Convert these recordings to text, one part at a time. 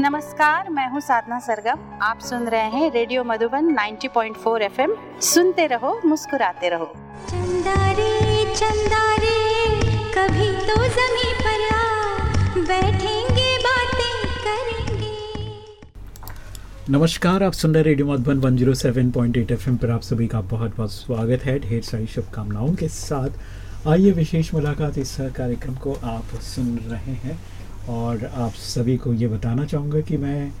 नमस्कार मैं हूँ साधना सरगम। आप सुन रहे हैं रेडियो मधुबन 90.4 एफएम। सुनते रहो मुस्कुराते रहो। चंदा रे चंदा रे कभी तो जमी पर आ। बैठेंगे बातें करेंगे। नमस्कार आप सुन रहे रेडियो मधुबन 107.8 एफएम पर आप सभी का बहुत बहुत स्वागत है। ढेर सारी शुभकामनाओं के साथ। आइए विशेष मुलाकात इस कार्यक्रम को आप सुन रहे हैं। और आप सभी को ये बताना चाहूँगा कि मैं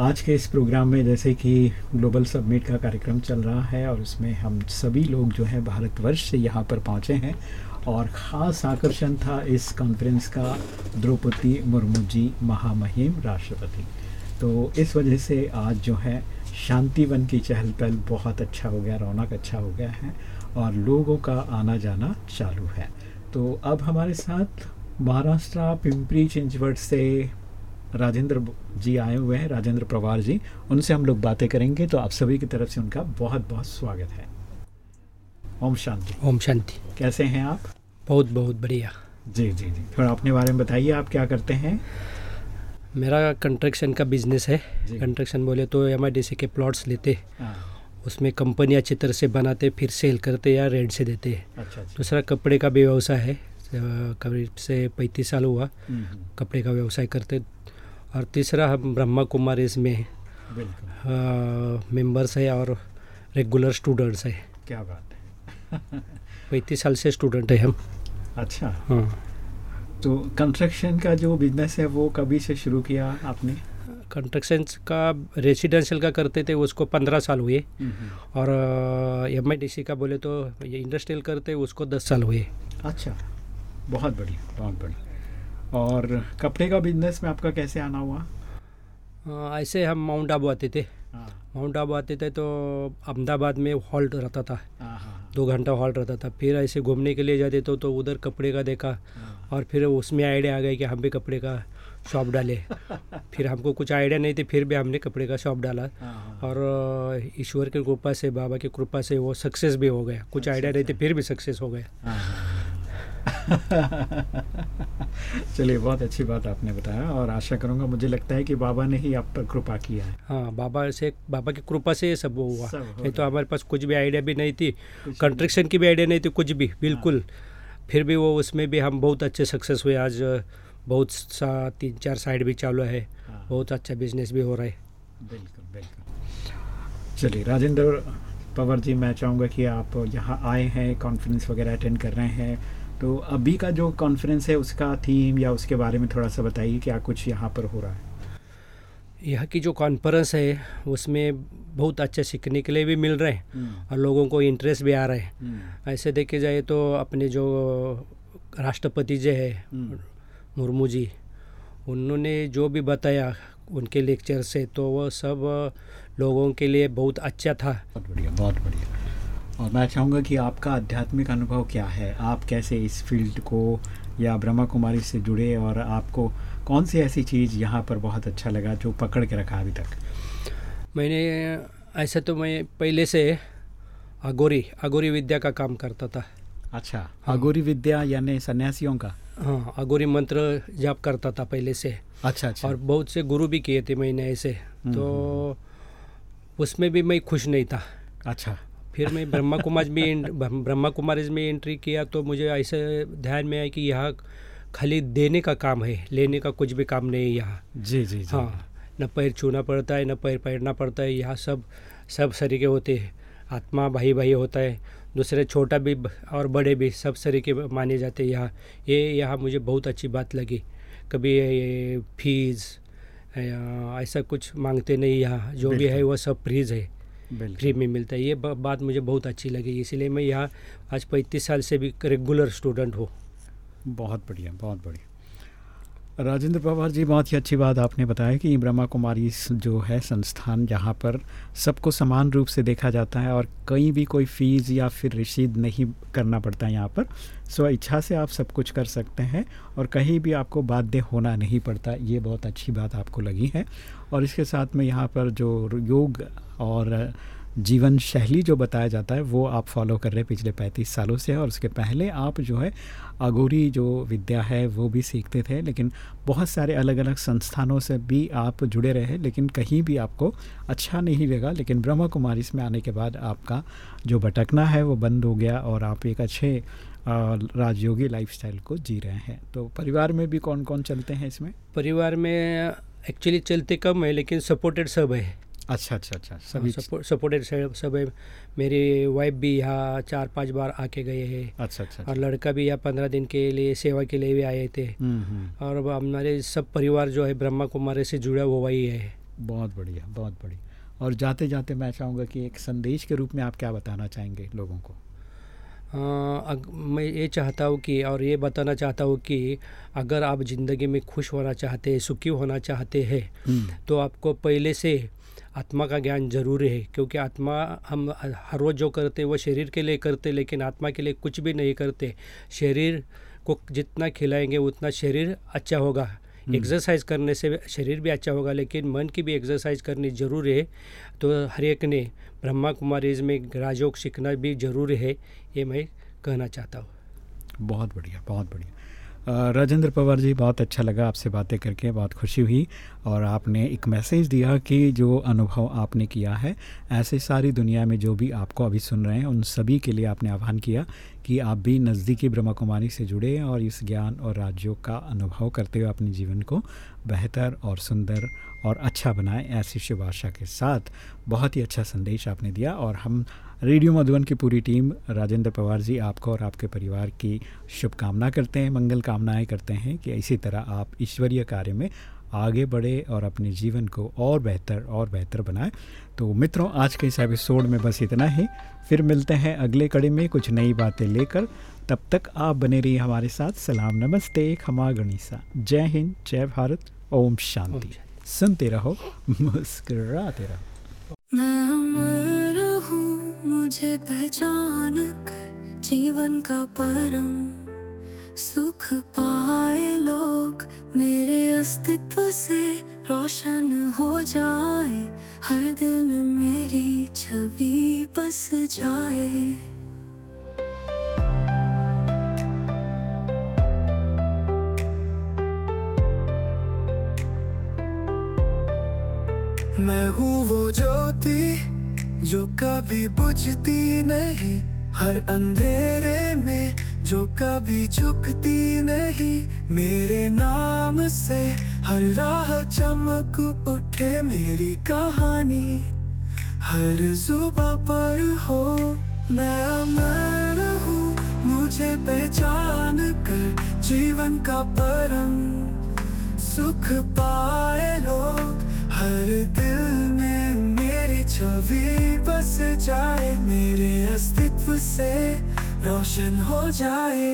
आज के इस प्रोग्राम में जैसे कि ग्लोबल सबमिट का कार्यक्रम चल रहा है और उसमें हम सभी लोग जो हैं भारतवर्ष से यहाँ पर पहुँचे हैं और ख़ास आकर्षण था इस कॉन्फ्रेंस का द्रौपदी मुर्मू जी महामहिम राष्ट्रपति। तो इस वजह से आज जो है शांतिवन की चहल पहल बहुत अच्छा हो गया, रौनक अच्छा हो गया है और लोगों का आना जाना चालू है। तो अब हमारे साथ महाराष्ट्र पिंपरी चिंचवट से राजेंद्र जी आए हुए हैं राजेंद्र पवार जी। उनसे हम लोग बातें करेंगे तो आप सभी की तरफ़ से उनका बहुत बहुत स्वागत है। ओम शांति। ओम शांति। कैसे हैं आप? बहुत बहुत बढ़िया। जी जी जी। थोड़ा अपने बारे में बताइए आप क्या करते हैं? मेरा कंस्ट्रक्शन का बिज़नेस है। कंस्ट्रक्शन बोले तो एमआईडीसी के प्लॉट्स लेते हाँ, उसमें कंपनी अच्छी तरह से बनाते फिर सेल करते या रेंट से देते अच्छा अच्छा। दूसरा कपड़े का भी व्यवसाय है। करीब से पैंतीस साल हुआ हम्म, कपड़े का व्यवसाय करते। और तीसरा हम ब्रह्मा कुमार इसमें मेंबर्स है और रेगुलर स्टूडेंट्स है। क्या बात है। पैंतीस साल से स्टूडेंट है हम। अच्छा। हाँ। तो कंस्ट्रक्शन का जो बिज़नेस है वो कभी से शुरू किया आपने? कंस्ट्रक्शन का रेसिडेंशियल का करते थे उसको पंद्रह साल हुए। हम्म, और एम का बोले तो ये इंडस्ट्रियल करते उसको दस साल हुए। अच्छा। बहुत बढ़िया बहुत बढ़िया। और कपड़े का बिज़नेस में आपका कैसे आना हुआ? अ, ऐसे हम माउंट आबू आते थे। हाँ। माउंट आबू आते थे तो अहमदाबाद में हॉल्ट रहता था। हाँ हाँ दो घंटा हॉल्ट रहता था। फिर ऐसे घूमने के लिए जाते तो तो उधर कपड़े का देखा। हाँ, और फिर उसमें आइडिया आ गया कि हम भी कपड़े का शॉप डाले। फिर हमको कुछ आइडिया नहीं थी फिर भी हमने कपड़े का शॉप डाला। हाँ, हाँ, और ईश्वर की कृपा से बाबा की कृपा से वो सक्सेस भी हो गया। कुछ अच्छा, आइडिया नहीं थे अच्छा। फिर भी सक्सेस हो गया। हाँ, हाँ। चलिए बहुत अच्छी बात आपने बताया और आशा करूँगा मुझे लगता है कि बाबा ने ही आप पर कृपा किया है। हाँ बाबा से बाबा की कृपा से ये सब हुआ। सब नहीं तो हमारे पास कुछ भी आइडिया भी नहीं थी। कंस्ट्रक्शन की भी आइडिया नहीं थी कुछ भी बिल्कुल। फिर भी वो उसमें भी हम बहुत अच्छे सक्सेस हुए। आज बहुत सा तीन चार साइड भी चालू है। हाँ, बहुत अच्छा बिज़नेस भी हो रहा है। बिल्कुल बिल्कुल। चलिए राजेंद्र पवर जी मैं चाहूँगा कि आप यहाँ आए हैं कॉन्फ्रेंस वगैरह अटेंड कर रहे हैं। तो अभी का जो कॉन्फ्रेंस है उसका थीम या उसके बारे में थोड़ा सा बताइए क्या कुछ यहाँ पर हो रहा है। यहाँ की जो कॉन्फ्रेंस है उसमें बहुत अच्छे सीखने के लिए भी मिल रहे हैं और लोगों को इंटरेस्ट भी आ रहे है। हम्म, ऐसे देखे जाए तो अपने जो राष्ट्रपति जी है हम्म, मुर्मू जी उन्होंने जो भी बताया उनके लेक्चर से तो वो सब लोगों के लिए बहुत अच्छा था। बहुत बढ़िया बहुत बढ़िया। और मैं चाहूँगा कि आपका आध्यात्मिक अनुभव क्या है? आप कैसे इस फ़ील्ड को या ब्रह्मा कुमारी से जुड़े और आपको कौन सी ऐसी चीज़ यहाँ पर बहुत अच्छा लगा जो पकड़ के रखा अभी तक? मैंने ऐसे तो मैं पहले से अगोरी अगोरी विद्या का काम करता था। अच्छा। हाँ। अगोरी विद्या यानी सन्यासियों का? हाँ अगोरी मंत्र जाप करता था पहले से। अच्छा अच्छा। और बहुत से गुरु भी किए थे मैंने ऐसे। तो उसमें भी मैं खुश नहीं था। अच्छा। फिर मैं ब्रह्मा कुमार में ब्रह्मा कुमारीज में एंट्री किया तो मुझे ऐसे ध्यान में आया कि यहाँ खाली देने का काम है लेने का कुछ भी काम नहीं है यहाँ। जी जी जी। हाँ न पैर छूना पड़ता है न पैर पैरना पड़ता है यहाँ सब सब सरीके होते हैं। आत्मा भाई भाई होता है दूसरे छोटा भी और बड़े भी सब सरीके माने जाते हैं यहाँ। ये यहाँ मुझे बहुत अच्छी बात लगी। कभी ये फ़ीस ऐसा कुछ मांगते नहीं यहाँ। जो भी है वह सब फ्रीज है। फ्री में मिलता है। ये बात मुझे बहुत अच्छी लगी इसलिए मैं यहाँ आज पैंतीस साल से भी रेगुलर स्टूडेंट हूँ। बहुत बढ़िया बहुत बढ़िया। राजेंद्र पवार जी बहुत ही अच्छी बात आपने बताया कि ब्रह्मा कुमारी जो है संस्थान जहाँ पर सबको समान रूप से देखा जाता है और कहीं भी कोई फ़ीस या फिर रसीद नहीं करना पड़ता है यहाँ पर। स्व इच्छा से आप सब कुछ कर सकते हैं और कहीं भी आपको बाध्य होना नहीं पड़ता ये बहुत अच्छी बात आपको लगी है। और इसके साथ में यहाँ पर जो योग और जीवन शैली जो बताया जाता है, वो आप फॉलो कर रहे हैं पिछले पैंतीस सालों से और उसके पहले आप जो है अगोरी जो विद्या है, वो भी सीखते थे, लेकिन बहुत सारे अलग अलग संस्थानों से भी आप जुड़े रहे लेकिन कहीं भी आपको अच्छा नहीं लगा, लेकिन ब्रह्मा कुमारी इसमें आने के बाद आपका जो भटकना है, वो बंद हो गया और आप एक अच्छे राजयोगी लाइफस्टाइल को जी रहे हैं। तो परिवार में भी कौन कौन चलते हैं इसमें? परिवार में एक्चुअली चलते कम है, लेकिन सपोर्टेड सब है। अच्छा अच्छा अच्छा सभी सपोर्टेड सब है मेरी वाइफ भी यहाँ चार पाँच बार आके गए हैं। अच्छा अच्छा और लड़का भी यहाँ पंद्रह दिन के लिए सेवा के लिए भी आए थे। हम्म, हम्म, और हमारे सब परिवार जो है ब्रह्मा कुमारी से जुड़ा हुआ ही है। बहुत बढ़िया बहुत बढ़िया। और जाते जाते मैं चाहूँगा कि एक संदेश के रूप में आप क्या बताना चाहेंगे लोगों को? अग- मैं ये चाहता हूँ कि और ये बताना चाहता हूँ कि अगर आप ज़िंदगी में खुश होना चाहते हैं सुखी होना चाहते हैं हम्म, तो आपको पहले से आत्मा का ज्ञान ज़रूरी है क्योंकि आत्मा हम हर रोज़ जो करते हैं वो शरीर के लिए करते लेकिन आत्मा के लिए कुछ भी नहीं करते। शरीर को जितना खिलाएँगे उतना शरीर अच्छा होगा। एक्सरसाइज करने से शरीर भी अच्छा होगा लेकिन मन की भी एक्सरसाइज करनी ज़रूरी है। तो हर एक ने ब्रह्मा कुमारीज में राजयोग सीखना भी ज़रूरी है ये मैं कहना चाहता हूँ। बहुत बढ़िया बहुत बढ़िया। राजेंद्र पवार जी, बहुत अच्छा लगा आपसे बातें करके, बहुत खुशी हुई और आपने एक मैसेज दिया कि जो अनुभव आपने किया है, ऐसे सारी दुनिया में जो भी आपको अभी सुन रहे हैं, उन सभी के लिए आपने आह्वान किया कि आप भी नज़दीकी ब्रह्मा कुमारी से जुड़े और इस ज्ञान और राज्यों का अनुभव करते हुए अपने जीवन को बेहतर और सुंदर और अच्छा बनाएँ, ऐसी शुभ आशा के साथ। बहुत ही अच्छा संदेश आपने दिया और हम रेडियो मधुबन की पूरी टीम राजेंद्र पवार जी आपको और आपके परिवार की शुभकामना करते हैं मंगल कामनाएँ करते हैं कि इसी तरह आप ईश्वरीय कार्य में आगे बढ़े और अपने जीवन को और बेहतर और बेहतर बनाएँ। तो मित्रों आज के इस एपिसोड में बस इतना ही। फिर मिलते हैं अगले कड़ी में कुछ नई बातें लेकर। तब तक आप बने रहिए हमारे साथ। सलाम नमस्ते खमा गणिसा। जय हिंद जय भारत। ओम शांति। सुनते रहो मुस्कुराते रहो। मुझे पहचान जीवन का परम सुख पाए लोग। मेरे अस्तित्व से रोशन हो जाए, हर दिल मेरी छवि बस जाए। मैं हूँ वो ज्योति जो कभी बुझती नहीं, हर अंधेरे में जो कभी झुकती नहीं, मेरे नाम से हर राह चमक उठे मेरी कहानी। हर सुबह पर हो, मैं अमर हूँ, मुझे पहचान कर जीवन का परम सुख पाए लोग, हर दिल में छवि बस जाए, मेरे अस्तित्व से रोशन हो जाए।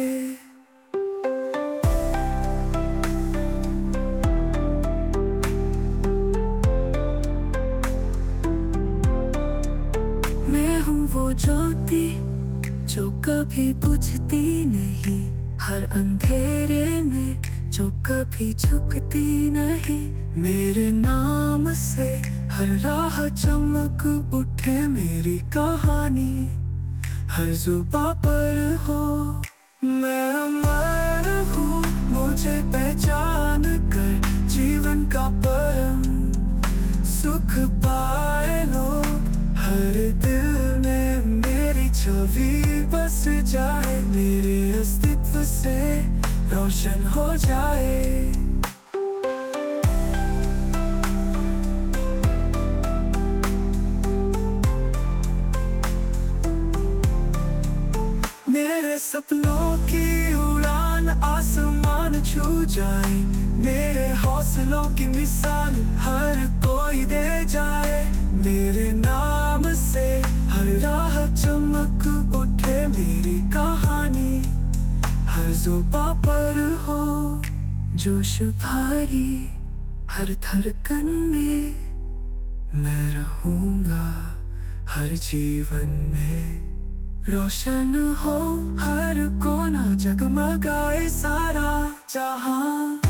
मैं हूँ वो ज्योति जो कभी बुझती नहीं, हर अंधेरे में जो कभी झुकती नहीं, मेरे नाम से राह चमक उठे मेरी कहानी। हर जुबा पर हो, मैं अमर हूँ, मुझे पहचान कर जीवन का परम सुख पाए लोग। हर दिल में मेरी छवि बस जाए, मेरे अस्तित्व से रोशन हो जाए। सपनों की उड़ान आसमान छू जाए। मेरे हौसलों की मिसाल हर कोई दे जाए। मेरे नाम से हर राह चमक उठे मेरी कहानी। हर जुबा पर हो जोश भारी हर धड़कन में मैं रहूँगा, हर जीवन में। रोशन हो हर कोना जगमगाए सारा जहाँ।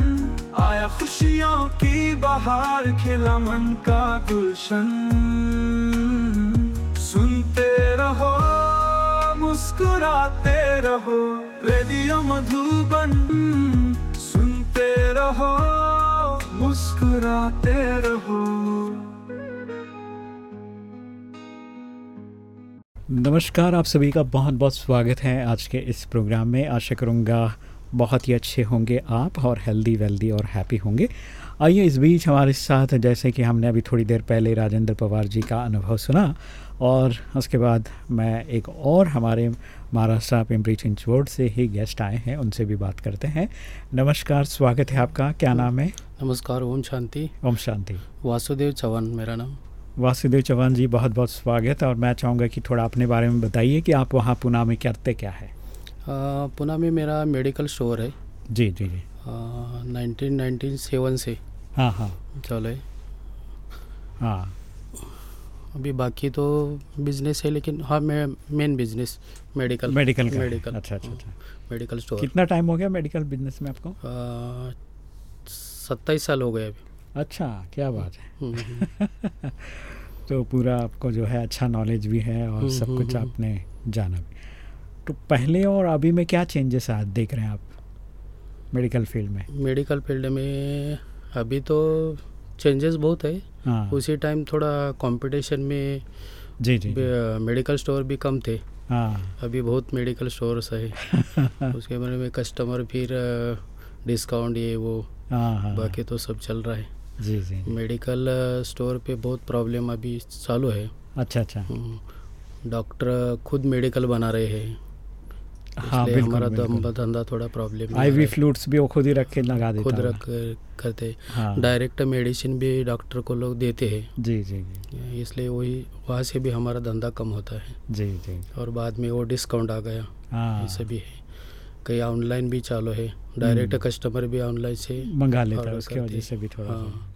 खुशियों की बहार खिला मन का गुलशन। सुनते रहो, मुस्कुराते रहो, रेडियो मधुबन। सुनते रहो, मुस्कुराते रहो। नमस्कार, आप सभी का बहुत बहुत स्वागत है आज के इस प्रोग्राम में। आशा करूँगा बहुत ही अच्छे होंगे आप और हेल्दी वेल्दी और हैप्पी होंगे। आइए इस बीच हमारे साथ जैसे कि हमने अभी थोड़ी देर पहले राजेंद्र पवार जी का अनुभव सुना और उसके बाद मैं एक और हमारे महाराष्ट्र पिंपरी चिंचवोड से ही गेस्ट आए हैं उनसे भी बात करते हैं। नमस्कार स्वागत है आपका। क्या नाम है? नमस्कार ओम शांति। ओम शांति। वासुदेव चौहान मेरा नाम। वासुदेव चौहान जी बहुत बहुत स्वागत और मैं चाहूँगा कि थोड़ा अपने बारे में बताइए कि आप वहाँ पुणे में करते क्या है? पुणे में मेरा मेडिकल स्टोर है। जी जी जी। नाइनटीन नाइनटीन सेवन से। हाँ हाँ। चले हाँ। अभी बाकी तो बिज़नेस है लेकिन हाँ मैं मेन बिज़नेस मेडिकल मेडिकल का मेडिकल अच्छा अच्छा हाँ, अच्छा मेडिकल स्टोर कितना टाइम हो गया मेडिकल बिज़नेस में आपको? सत्ताईस साल हो गए अभी। अच्छा क्या बात है। हम्म, हम्म। तो पूरा आपको जो है अच्छा नॉलेज भी है और हम्म, सब कुछ। आपने जाना भी। तो पहले और अभी में क्या चेंजेस आज देख रहे हैं आप मेडिकल फ़ील्ड में? मेडिकल फ़ील्ड में अभी तो चेंजेस बहुत है। हाँ। उसी टाइम थोड़ा कंपटीशन में जी जी। मेडिकल स्टोर भी कम थे। हाँ। अभी बहुत मेडिकल स्टोर्स है। उसके बारे में कस्टमर फिर डिस्काउंट ये वो हाँ हाँ। बाकी तो सब चल रहा है। जी जी। मेडिकल स्टोर पे बहुत प्रॉब्लम अभी चालू है। अच्छा अच्छा। हम्म, डॉक्टर खुद मेडिकल बना रहे हैं। हाँ बिल्कुल हमारा धंधा थोड़ा प्रॉब्लम आईवी फ्लूट्स भी वो खुद ही रख के लगा देता खुद रख करते। हाँ। डायरेक्ट मेडिसिन भी डॉक्टर को लोग देते हैं। जी जी जी। इसलिए वही वहाँ से भी हमारा धंधा कम होता है। जी जी। और बाद में वो डिस्काउंट आ गया। हाँ। है। कहीं ऑनलाइन भी चालू है। डायरेक्ट हम्म। कस्टमर भी ऑनलाइन से मंगा लेता है उसकी वजह। से भी थोड़ा हाँ।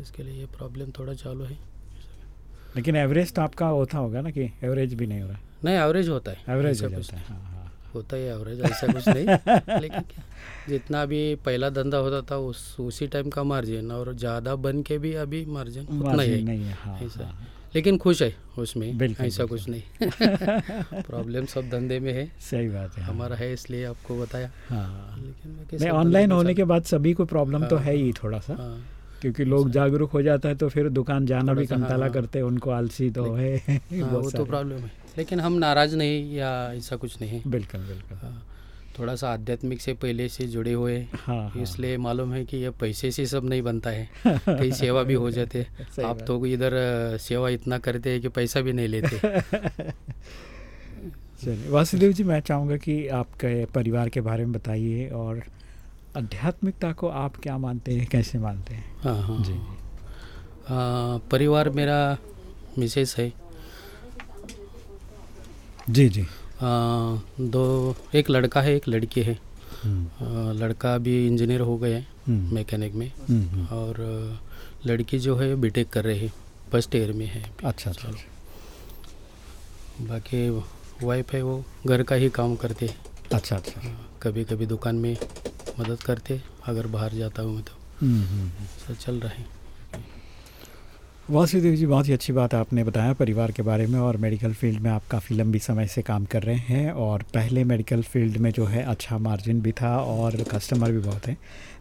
इसके लिए ये प्रॉब्लम थोड़ा चालू है। लेकिन एवरेज तो आपका होता होगा ना कि एवरेज भी नहीं हो रहा। नहीं एवरेज होता है। एवरेज हो जाता है हाँ हाँ। होता है एवरेज ऐसा कुछ नहीं। लेकिन क्या जितना भी पहला धंधा होता था उस उसी टाइम का मार्जिन और ज़्यादा बन के भी अभी मार्जिन उतना ही नहीं है हाँ ऐसा। हाँ, लेकिन खुश है उसमें ऐसा बिल्कुल। कुछ नहीं। प्रॉब्लम सब धंधे में है। सही बात है हाँ। हमारा है इसलिए आपको बताया। हाँ। लेकिन ऑनलाइन होने के बाद सभी को प्रॉब्लम तो हाँ, है ही थोड़ा सा। हाँ। क्योंकि लोग जागरूक हो जाता है तो फिर दुकान जाना भी हाँ, कंताला हाँ। करते हैं उनको आलसी तो है। हाँ, वो तो प्रॉब्लम है। लेकिन हम नाराज़ नहीं या ऐसा कुछ नहीं। है बिल्कुल बिल्कुल। हाँ, थोड़ा सा आध्यात्मिक से पहले से जुड़े हुए हाँ हाँ इसलिए मालूम है कि ये पैसे से सब नहीं बनता है कई सेवा भी हो जाते आप तो इधर सेवा इतना करते हैं कि पैसा भी नहीं लेते। चलिए वासुदेव जी मैं चाहूँगा कि आपके परिवार के बारे में बताइए और आध्यात्मिकता को आप क्या मानते हैं कैसे मानते हैं? हाँ हाँ। जी हाँ, परिवार मेरा मिसेस है। जी जी। हाँ, दो एक लड़का है एक लड़की है। हम्म, लड़का अभी इंजीनियर हो गए हैं हम्म, मैकेनिक में। हम्म। और लड़की जो है बीटेक कर रही है फ़र्स्ट ईयर में है। अच्छा अच्छा चलो। बाकी वाइफ है वो घर का ही काम करते है। अच्छा अच्छा। कभी कभी दुकान में मदद करते अगर बाहर जाता हूँ मैं तो। सब चल रहा है। वासुदेव जी, बहुत ही अच्छी बात आपने बताया परिवार के बारे में और मेडिकल फ़ील्ड में आप काफ़ी लंबी समय से काम कर रहे हैं और पहले मेडिकल फ़ील्ड में जो है अच्छा मार्जिन भी था और कस्टमर भी बहुत हैं।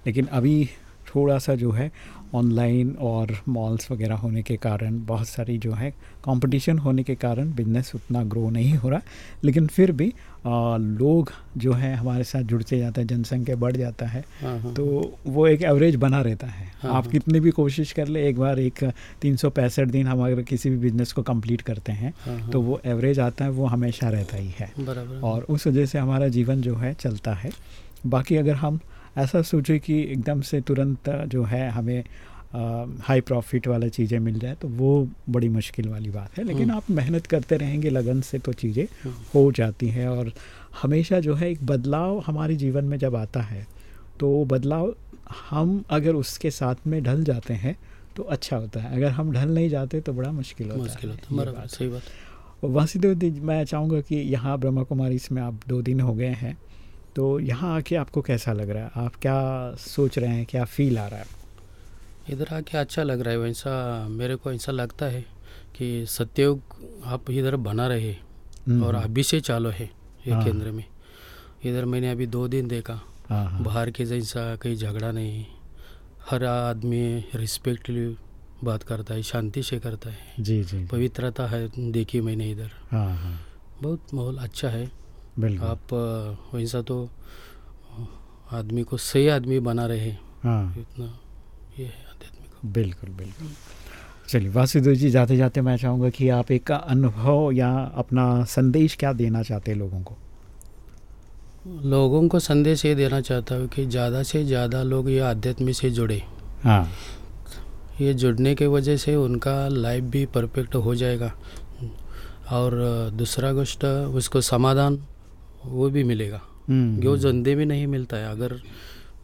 लेकिन अभी थोड़ा सा जो है ऑनलाइन और मॉल्स वगैरह होने के कारण बहुत सारी जो है कंपटीशन होने के कारण बिज़नेस उतना ग्रो नहीं हो रहा। लेकिन फिर भी आ, लोग जो है हमारे साथ जुड़ते जाते हैं जनसंख्या बढ़ जाता है हाँ हाँ। तो वो एक एवरेज बना रहता है। हाँ, आप। कितनी भी कोशिश कर ले एक बार एक तीन सौ पैंसठ दिन हम अगर किसी भी बिज़नेस को कंप्लीट करते हैं। तो वो एवरेज आता है वो हमेशा रहता ही है। और उस वजह से हमारा जीवन जो है चलता है। बाकी अगर हम ऐसा सोचे कि एकदम से तुरंत जो है हमें हाई प्रॉफिट वाला चीज़ें मिल जाए तो वो बड़ी मुश्किल वाली बात है। लेकिन हम्म। आप मेहनत करते रहेंगे लगन से तो चीज़ें हम्म। हो जाती हैं और हमेशा जो है एक बदलाव हमारे जीवन में जब आता है तो वो बदलाव हम अगर उसके साथ में ढल जाते हैं तो अच्छा होता है। अगर हम ढल नहीं जाते तो बड़ा मुश्किल होता मुश्किल है। होता है। बात सही बात। वासुदेव जी मैं चाहूँगा कि यहाँ ब्रह्मा कुमारी इसमें आप दो दिन हो गए हैं। तो यहाँ आके आपको कैसा लग रहा है? आप क्या सोच रहे हैं? क्या फील आ रहा है? इधर आके अच्छा लग रहा है वैसा मेरे को ऐसा लगता है कि सत्ययुग आप इधर बना रहे हम्म, और। अभी से चालू है ये हाँ। केंद्र में। इधर मैंने अभी दो दिन देखा। हाँ हाँ। बाहर के जैसा कहीं झगड़ा नहीं। हर आदमी रिस्पेक्टली बात करता है शांति से करता है। जी जी। पवित्रता है देखी मैंने इधर। बहुत माहौल अच्छा है। आप वैसा तो आदमी को सही आदमी बना रहे। हाँ। इतना ये है आध्यात्मिक। बिल्कुल बिल्कुल। चलिए वासुदेव जी जाते जाते मैं चाहूँगा कि आप एक अनुभव या अपना संदेश क्या देना चाहते हैं लोगों को? लोगों को संदेश ये देना चाहता हूँ कि ज़्यादा से ज़्यादा लोग ये आध्यात्म से जुड़े। हाँ। ये जुड़ने के वजह से उनका लाइफ भी परफेक्ट हो जाएगा। और दूसरा गोष्ट उसको समाधान वो भी मिलेगा। हम्म, जो जंदे में नहीं मिलता है? अगर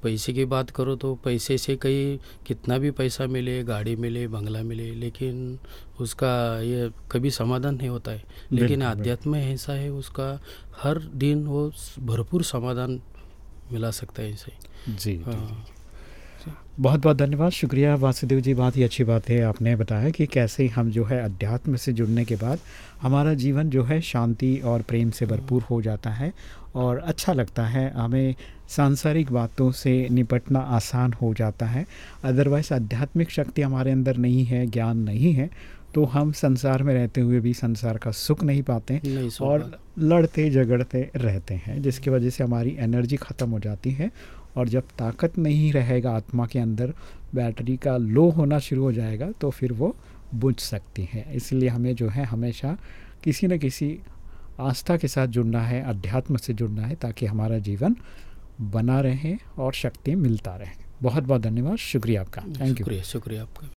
पैसे की बात करो तो पैसे से कहीं कितना भी पैसा मिले गाड़ी मिले बंगला मिले लेकिन उसका ये कभी समाधान नहीं होता है। लेकिन आध्यात्म ऐसा है उसका हर दिन वो भरपूर समाधान मिला सकता है इसे जी जी, हाँ। बहुत बहुत धन्यवाद। शुक्रिया वासुदेव जी बहुत ही अच्छी बात है। आपने बताया कि कैसे हम जो है अध्यात्म से जुड़ने के बाद हमारा जीवन जो है शांति और प्रेम से भरपूर हो जाता है और अच्छा लगता है। हमें सांसारिक बातों से निपटना आसान हो जाता है। अदरवाइज़ आध्यात्मिक शक्ति हमारे अंदर नहीं है ज्ञान नहीं है तो हम संसार में रहते हुए भी संसार का सुख नहीं पाते नहीं और लड़ते झगड़ते रहते हैं जिसकी वजह से हमारी एनर्जी ख़त्म हो जाती है और जब ताकत नहीं रहेगा आत्मा के अंदर बैटरी का लो होना शुरू हो जाएगा तो फिर वो बुझ सकती है। इसलिए हमें जो है हमेशा किसी न किसी आस्था के साथ जुड़ना है अध्यात्म से जुड़ना है ताकि हमारा जीवन बना रहे और शक्ति मिलता रहे। बहुत बहुत धन्यवाद शुक्रिया आपका। थैंक यू शुक्रिया शुक्रिया आपका।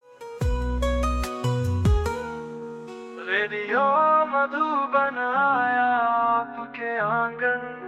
रेडियो मधुबन आया आपके आँगन।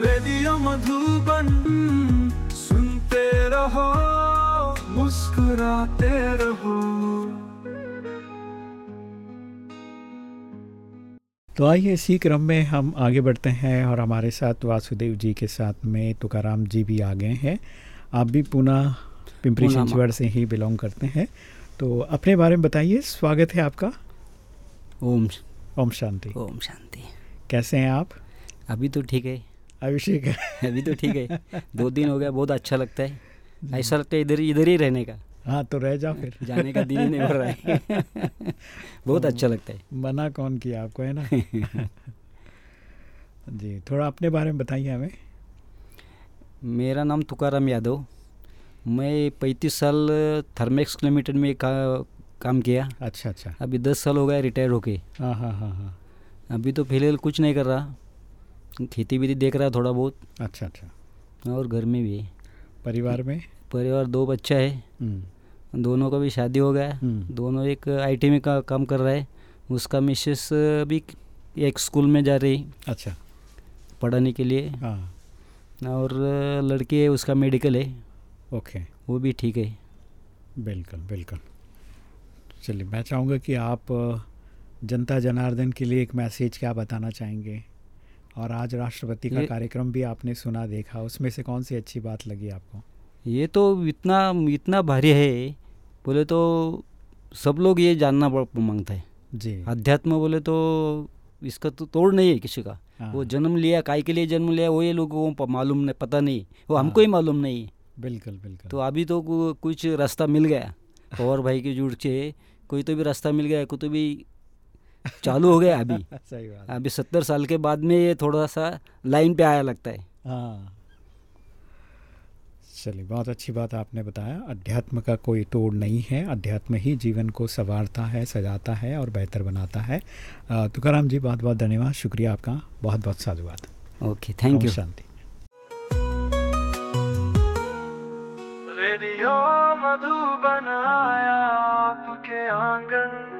रेडियो मधुबन सुनते रहो मुस्कुराते रहो। तो आइए इसी क्रम में हम आगे बढ़ते हैं और हमारे साथ वासुदेव जी के साथ में तुकाराम जी भी आ गए हैं। आप भी पुनः पिंपरी चिंचवड़ से ही बिलोंग करते हैं। तो अपने बारे में बताइए स्वागत है आपका। ओम ओम शांति। ओम शांति। कैसे हैं आप? अभी तो ठीक है। अभिषेक। अभी तो ठीक है। दो दिन हो गया बहुत अच्छा लगता है। ऐसा लगता है इधर इधर ही रहने का। हाँ तो रह जाओ फिर। जाने का दिल ही नहीं भर रहा है। बहुत अच्छा लगता है। मना कौन किया आपको है ना? जी थोड़ा अपने बारे में बताइए हमें। मेरा नाम तुकाराम यादव। मैं पैंतीस साल थर्मेक्स किलोमीटर में का, काम किया। अच्छा अच्छा। अभी दस साल हो गया रिटायर होके। हाँ हाँ हाँ हाँ। अभी तो फ़िलहाल कुछ नहीं कर रहा। खेती भी देख रहा थोड़ा बहुत। अच्छा अच्छा। और घर में भी है। परिवार में? परिवार दो बच्चा है। हम्म, दोनों का भी शादी हो गया। है हम्म, दोनों एक आईटी में का काम कर रहा है। उसका मिसेस भी एक स्कूल में जा रही। अच्छा। पढ़ाने के लिए। हाँ। और लड़की है उसका मेडिकल है। ओके। वो भी ठीक है। बिल्कुल बिल्कुल। चलिए मैं चाहूँगा कि आप जनता जनार्दन के लिए एक मैसेज क्या बताना चाहेंगे? और आज राष्ट्रपति का कार्यक्रम भी आपने सुना देखा। उसमें से कौन सी अच्छी बात लगी आपको? ये तो इतना इतना भारी है बोले तो सब लोग ये जानना माँगता है। जी। अध्यात्म बोले तो इसका तो तोड़ नहीं है किसी का। हाँ, वो जन्म लिया काय के लिए जन्म लिया वो ये लोगों को मालूम नहीं पता नहीं। वो हमको हाँ। ही मालूम नहीं। है बिल्कुल बिल्कुल। तो अभी तो कुछ रास्ता मिल गया। पवार भाई के जुड़ के कोई तो भी रास्ता मिल गया कोई तो भी चालू हो गया अभी। सही बात अभी सत्तर साल के बाद में ये थोड़ा सा लाइन पे आया लगता है। हाँ। चलिए बहुत अच्छी बात आपने बताया। अध्यात्म का कोई तोड़ नहीं है। अध्यात्म ही जीवन को संवारता है सजाता है और बेहतर बनाता है। तुकाराम जी बहुत बहुत धन्यवाद। शुक्रिया आपका। बहुत बहुत साधुवाद। Okay thank you. Shanti. Radio Madhuban आया आपके आँगन।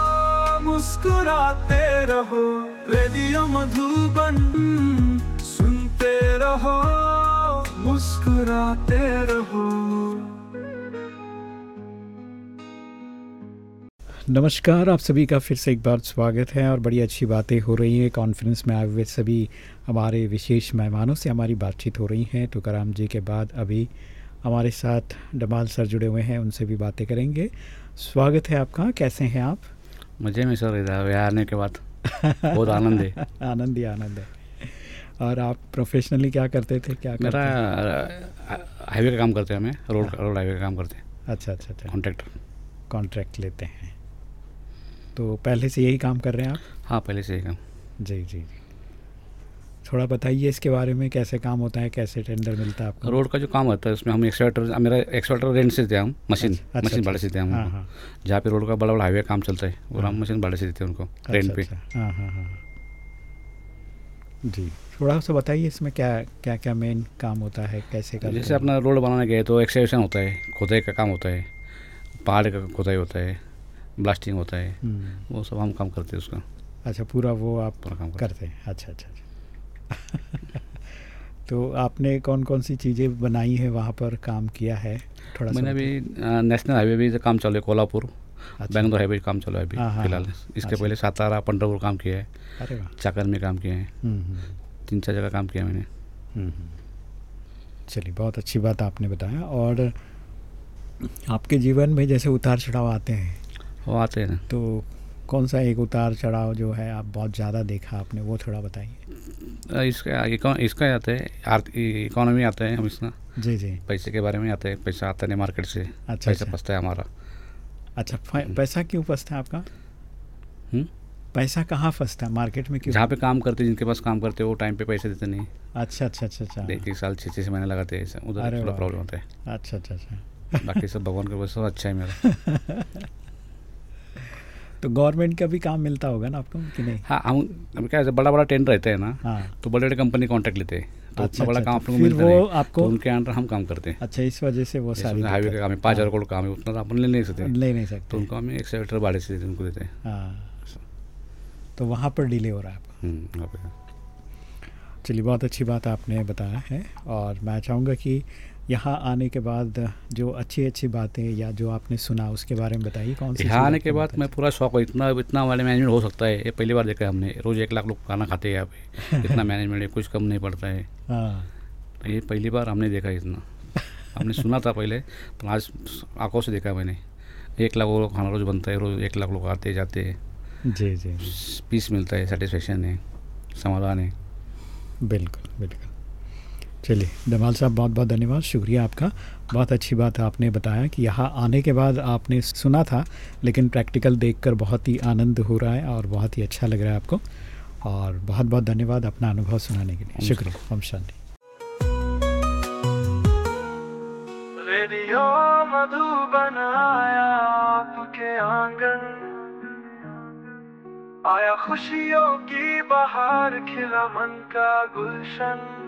मुस्कुराते रहो, रेडियो मधुबन सुनते रहो, मुस्कुराते रहो। नमस्कार, आप सभी का फिर से एक बार स्वागत है और बड़ी अच्छी बातें हो रही हैं। कॉन्फ्रेंस में आए हुए सभी हमारे विशेष मेहमानों से हमारी बातचीत हो रही है। तुकाराम जी के बाद अभी हमारे साथ डमाल सर जुड़े हुए हैं, उनसे भी बातें करेंगे। स्वागत है आपका, कैसे हैं आप? मज़े में सर इधर आने के बाद। बहुत आनंद है। आनंद ही आनंद है। और आप प्रोफेशनली क्या करते थे क्या करते मेरा हाईवे का काम करते हैं हमें रोड रोड हाईवे का काम करते हैं। अच्छा अच्छा अच्छा। कॉन्ट्रैक्टर कॉन्ट्रैक्ट लेते हैं। तो पहले से यही काम कर रहे हैं आप? हाँ पहले से यही काम। जी जी जी। थोड़ा बताइए इसके बारे में कैसे काम होता है कैसे टेंडर मिलता है आपको? रोड का जो काम होता है उसमें हम एक्सवेटर मेरा एक्सवेटर रेंट से देते हैं हम मशीन अच्छा, अच्छा, मशीन अच्छा, भाड़े से देते हैं हाँ हम हाँ। जहाँ पे रोड का बड़ा बड़ा हाईवे काम चलता है वो हाँ। हम मशीन भाड़े से देते हैं उनको अच्छा, रेंट पे। अच्छा, हाँ हाँ हाँ। जी थोड़ा सा बताइए इसमें क्या क्या क्या मेन काम होता है कैसे करते जैसे अपना रोड बनाने गए तो एक्सकेवेशन होता है खोदाई का काम होता है पहाड़ का खोदाई होता है ब्लास्टिंग होता है हम्म, वो सब हम काम करते हैं उसका। अच्छा पूरा वो आप पूरा काम करते हैं। अच्छा अच्छा अच्छा। तो आपने कौन कौन सी चीज़ें बनाई हैं वहाँ पर काम किया है? थोड़ा मैंने अभी नेशनल हाईवे भी काम चालू है कोल्हापुर। अच्छा, बैंगलोर हाईवे काम चालू है अभी हाँ, हाँ, फ़िलहाल। हाँ। इसके अच्छा। पहले सातारा पंडरपुर काम किया है। अरे चाकर में काम किया है। हम्म, हम्म, तीन चार जगह काम किया मैंने। हम्म। चलिए बहुत अच्छी बात आपने बताया। और आपके जीवन में जैसे उतार चढ़ाव आते हैं। वो आते हैं तो कौन सा एक उतार चढ़ाव जो है आप बहुत ज़्यादा देखा आपने वो थोड़ा बताइए। इसका इको- इसका आता है इकोनॉमी आता है हम इसका जी जी। पैसे के बारे में आता है पैसा आता नहीं मार्केट से अच्छा पैसा अच्छा। फंसता है हमारा। अच्छा फै- पैसा क्यों फंसता है आपका? हम्म? पैसा कहाँ फंसता है? मार्केट में क्यों? जहाँ पे काम करते जिनके पास काम करते वो टाइम पे पैसे देते नहीं। अच्छा अच्छा अच्छा अच्छा। एक एक साल छः छः महीने लगाते हैं उधर थोड़ा प्रॉब्लम होता है। अच्छा अच्छा अच्छा। बाकी सब भगवान के बस सब अच्छा है मेरा। तो गवर्नमेंट का भी काम मिलता होगा ना आपको कि नहीं? हाँ हम क्या है बड़ा बड़ा टेंडर रहते हैं ना हाँ। तो बड़े बड़े कंपनी कॉन्ट्रैक्ट लेते हैं। तो अच्छा, बड़ा अच्छा, काम तो आप लोगों को फिर वो नहीं आपको तो उनके अंडर हम काम करते हैं। अच्छा इस वजह से वो सारी हाईवे का काम है पाँच हाँ, हज़ार करोड़ काम है। उतना तो अपन ले नहीं सकते। ले नहीं तो सकते उनको हम एक्सेलेटर भाड़े से उनको देते हैं। हाँ। तो वहाँ पर डिले हो रहा है आपका। हम्म, चलिए बहुत अच्छी बात आपने बताया है और मैं चाहूँगा कि यहाँ आने के बाद जो अच्छी अच्छी बातें या जो आपने सुना उसके बारे में बताइए कौन सी यहाँ आने के बाद मैं पूरा शौक हूँ इतना इतना वाले मैनेजमेंट हो सकता है ये पहली बार देखा है हमने रोज़ एक लाख लोग खाना खाते हैं यहाँ पे इतना मैनेजमेंट है कुछ कम नहीं पड़ता है। हाँ। तो ये पहली बार हमने देखा इतना। हमने सुना था पहले पर आज आँखों से देखा मैंने। एक लाख लोग खाना रोज़ बनता है रोज़ एक लाख लोग आते जाते हैं। जी जी। पीस मिलता है सेटिस्फेक्शन है समाधान है। बिल्कुल बिल्कुल। चलिए धमाल साहब बहुत बहुत धन्यवाद शुक्रिया आपका। बहुत अच्छी बात आपने बताया कि यहाँ आने के बाद आपने सुना था लेकिन प्रैक्टिकल देखकर बहुत ही आनंद हो रहा है और बहुत ही अच्छा लग रहा है आपको। और बहुत बहुत धन्यवाद अपना अनुभव सुनाने के लिए। शुक्रिया ओम शांति। रेडियो मधुबन आया आपके आँगन। आया खुशियों की बहार खिला मन का गुलशन।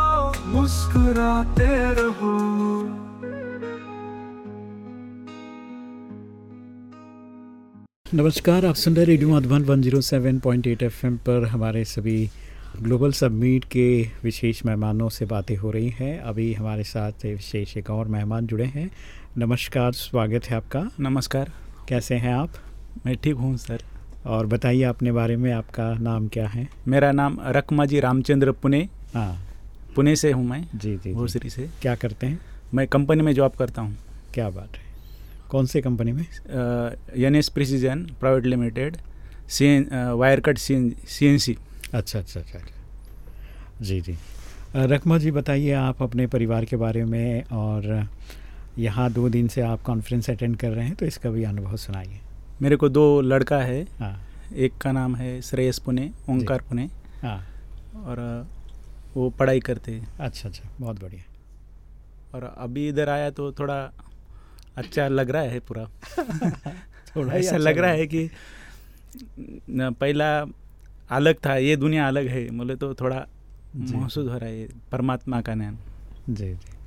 मुस्कुराते रहो। नमस्कार आप सुन रहे रेडियो मधुबन 107.8 एफएम पर हमारे सभी ग्लोबल सबमीट के विशेष मेहमानों से बातें हो रही हैं। अभी हमारे साथ विशेष एक और मेहमान जुड़े हैं। नमस्कार स्वागत है आपका। नमस्कार। कैसे हैं आप? मैं ठीक हूँ सर। और बताइए अपने बारे में आपका नाम क्या है? मेरा नाम रकमाजी रामचंद्र पुणे। हाँ। पुणे से हूँ मैं जी जी, भोसरी से। क्या करते हैं? मैं कंपनी में जॉब करता हूँ। क्या बात है। कौन से कंपनी में? N S precision private limited C N wire cut C N C अच्छा अच्छा अच्छा जी जी। रकमा जी बताइए आप अपने परिवार के बारे में और यहाँ दो दिन से आप कॉन्फ्रेंस अटेंड कर रहे हैं तो इसका भी अनुभव सुनाइए। मेरे को दो लड़का है। हाँ। एक का नाम है श्रेयस पुणे ओंकार पुणे। हाँ। और वो पढ़ाई करते हैं। अच्छा अच्छा बहुत बढ़िया। और अभी इधर आया तो थोड़ा अच्छा लग रहा है पूरा। थोड़ा ऐसा अच्छा लग रहा है कि पहला अलग था ये दुनिया अलग है बोले तो थोड़ा महसूस हो रहा है परमात्मा का ज्ञान जी जी।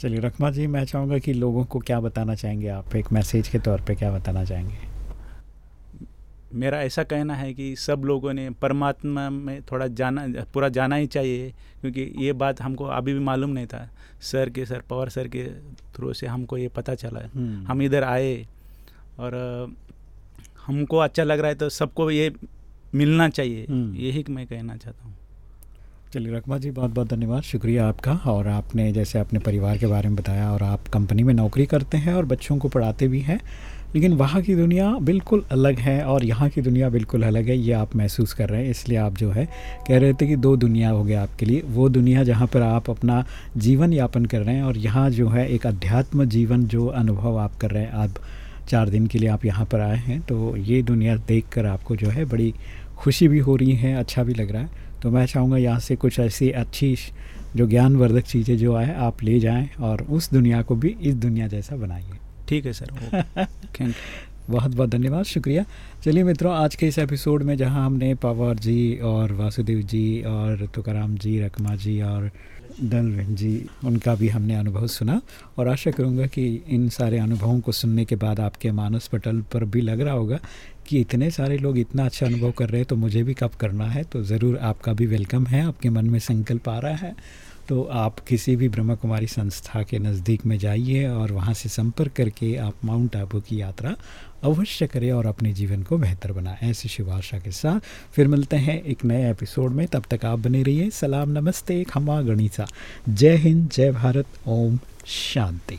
चलिए रखमा जी मैं चाहूँगा कि लोगों को क्या बताना चाहेंगे आप? एक मैसेज के तौर पे क्या बताना चाहेंगे? मेरा ऐसा कहना है कि सब लोगों ने परमात्मा में थोड़ा जाना पूरा जाना ही चाहिए क्योंकि ये बात हमको अभी भी मालूम नहीं था। सर के सर पवार सर के थ्रू से हमको ये पता चला। हम्म। हम इधर आए और हमको अच्छा लग रहा है तो सबको ये मिलना चाहिए। हम्म। यही मैं कहना चाहता हूँ। चलिए रकमा जी बहुत बहुत धन्यवाद। शुक्रिया आपका। और आपने जैसे अपने परिवार के बारे में बताया और आप कंपनी में नौकरी करते हैं और बच्चों को पढ़ाते भी हैं। लेकिन वहाँ की दुनिया बिल्कुल अलग है और यहाँ की दुनिया बिल्कुल अलग है, ये आप महसूस कर रहे हैं। इसलिए आप जो है, कह रहे थे कि दो दुनिया हो गया आपके लिए। वो दुनिया जहाँ पर आप अपना जीवन यापन कर रहे हैं और यहाँ जो है एक अध्यात्म जीवन जो अनुभव आप कर रहे हैं। आप चार दिन के लिए आप यहाँ पर आए हैं तो ये दुनिया देख कर आपको जो है बड़ी खुशी भी हो रही है अच्छा भी लग रहा है। तो मैं चाहूँगा यहाँ से कुछ ऐसी अच्छी जो ज्ञानवर्धक चीज़ें जो आए, आप ले जाएँ और उस दुनिया को भी इस दुनिया जैसा बनाइए। ठीक है सर। थैंक यू बहुत बहुत धन्यवाद शुक्रिया। चलिए मित्रों आज के इस एपिसोड में जहाँ हमने पवार जी और वासुदेव जी और तुकाराम जी रकमा जी और दलवेन जी उनका भी हमने अनुभव सुना और आशा करूँगा कि इन सारे अनुभवों को सुनने के बाद आपके मानस पटल पर भी लग रहा होगा कि इतने सारे लोग इतना अच्छा अनुभव कर रहे हैं तो मुझे भी कब करना है? तो ज़रूर आपका भी वेलकम है आपके मन में संकल्प आ रहा है। तो आप किसी भी ब्रह्मा कुमारी संस्था के नज़दीक में जाइए और वहाँ से संपर्क करके आप माउंट आबू की यात्रा अवश्य करें और अपने जीवन को बेहतर बनाएँ। ऐसी शुभ आशा के साथ फिर मिलते हैं एक नए एपिसोड में। तब तक आप बने रहिए। सलाम, नमस्ते, खमा, गणिसा। जय हिंद, जय भारत। ओम, शांति।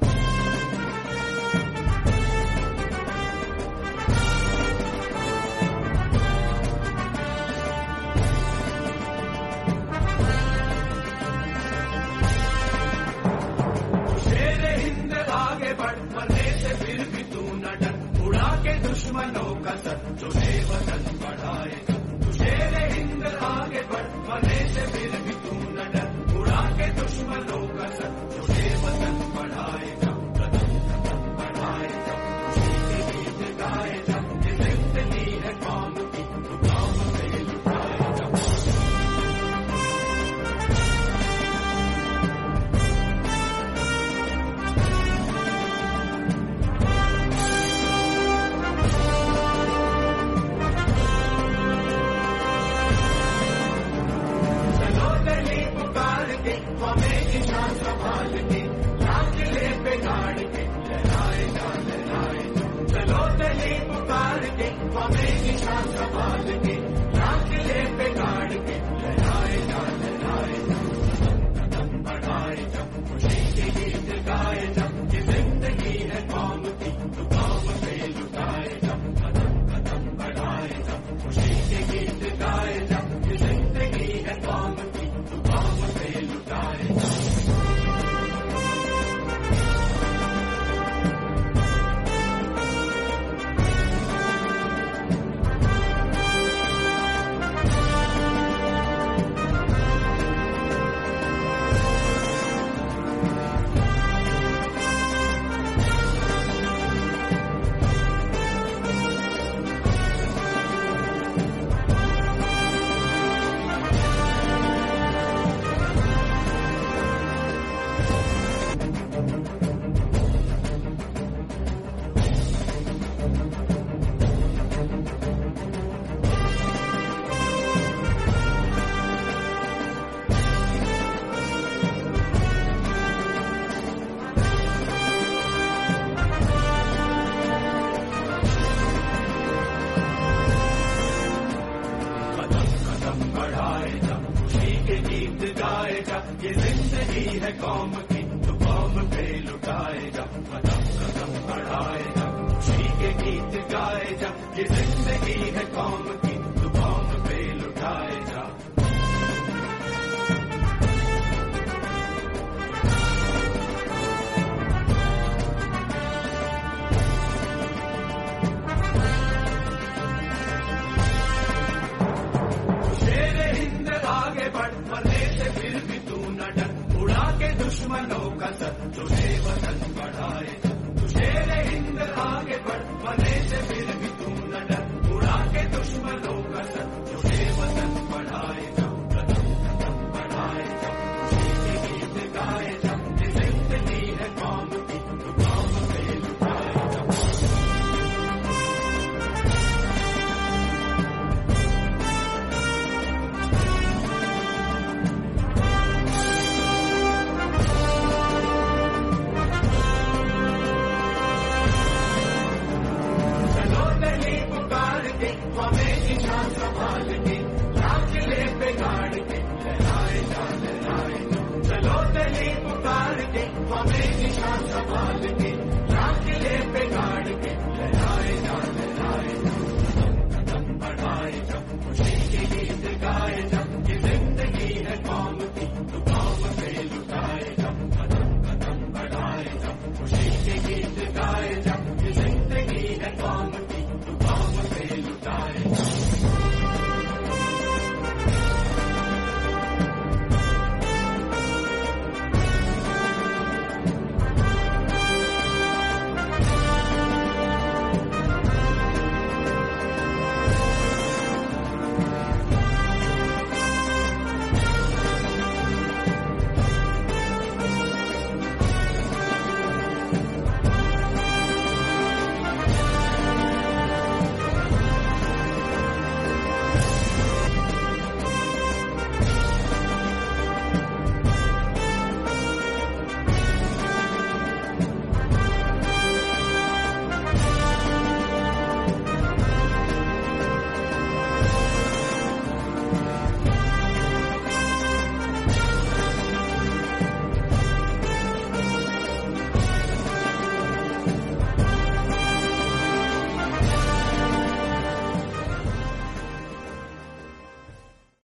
दुश्मनों का सर, जो ने वतन तुझे ले हिंद आगे बढ़ मने से फिर भी तू न डर उड़ा के दुश्मनों का सर